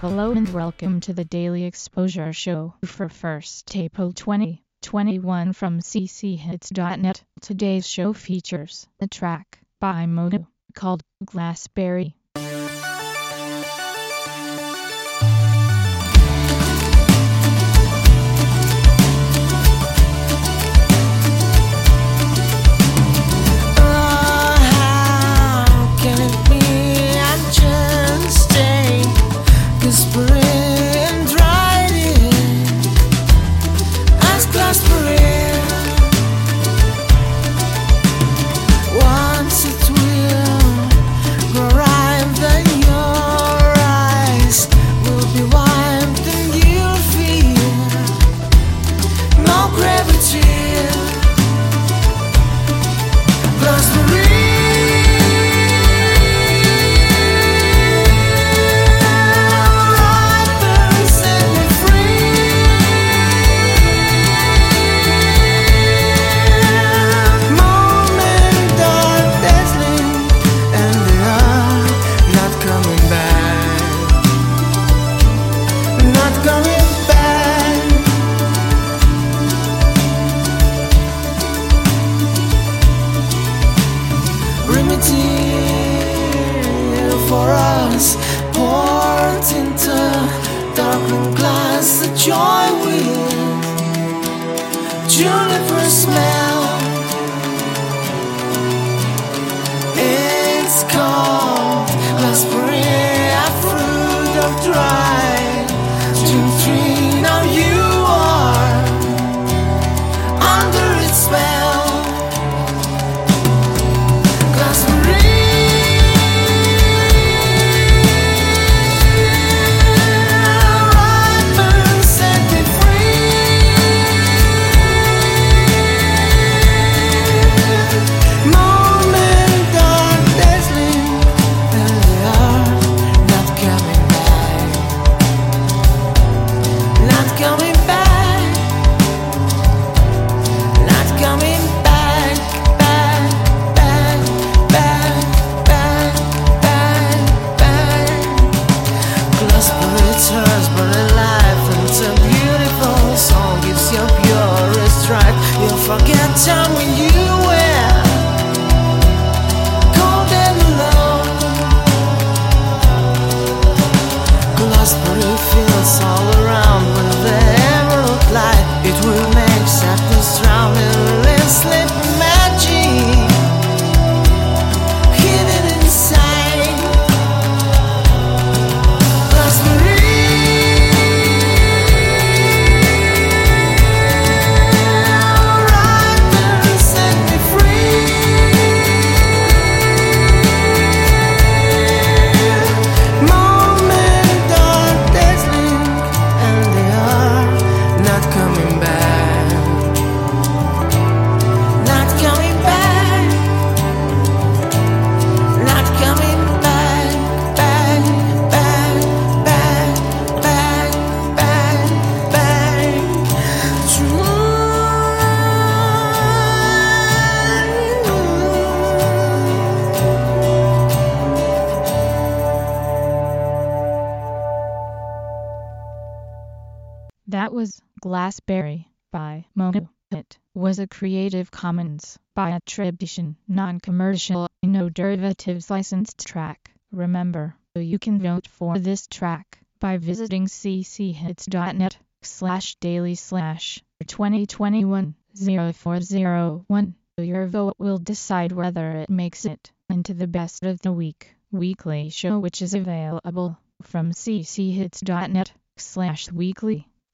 Hello and welcome to the Daily Exposure Show for first April 2021 from cchits.net. Today's show features a track by Moto called Glassberry. Juniper smell. It's called raspberry a fruit of dry. June tree time when you That was Glassberry by Mono. It was a Creative Commons by attribution, non-commercial, no derivatives licensed track. Remember, you can vote for this track by visiting cchits.net slash daily slash 2021 0401. Your vote will decide whether it makes it into the best of the week weekly show which is available from cchits.net slash weekly.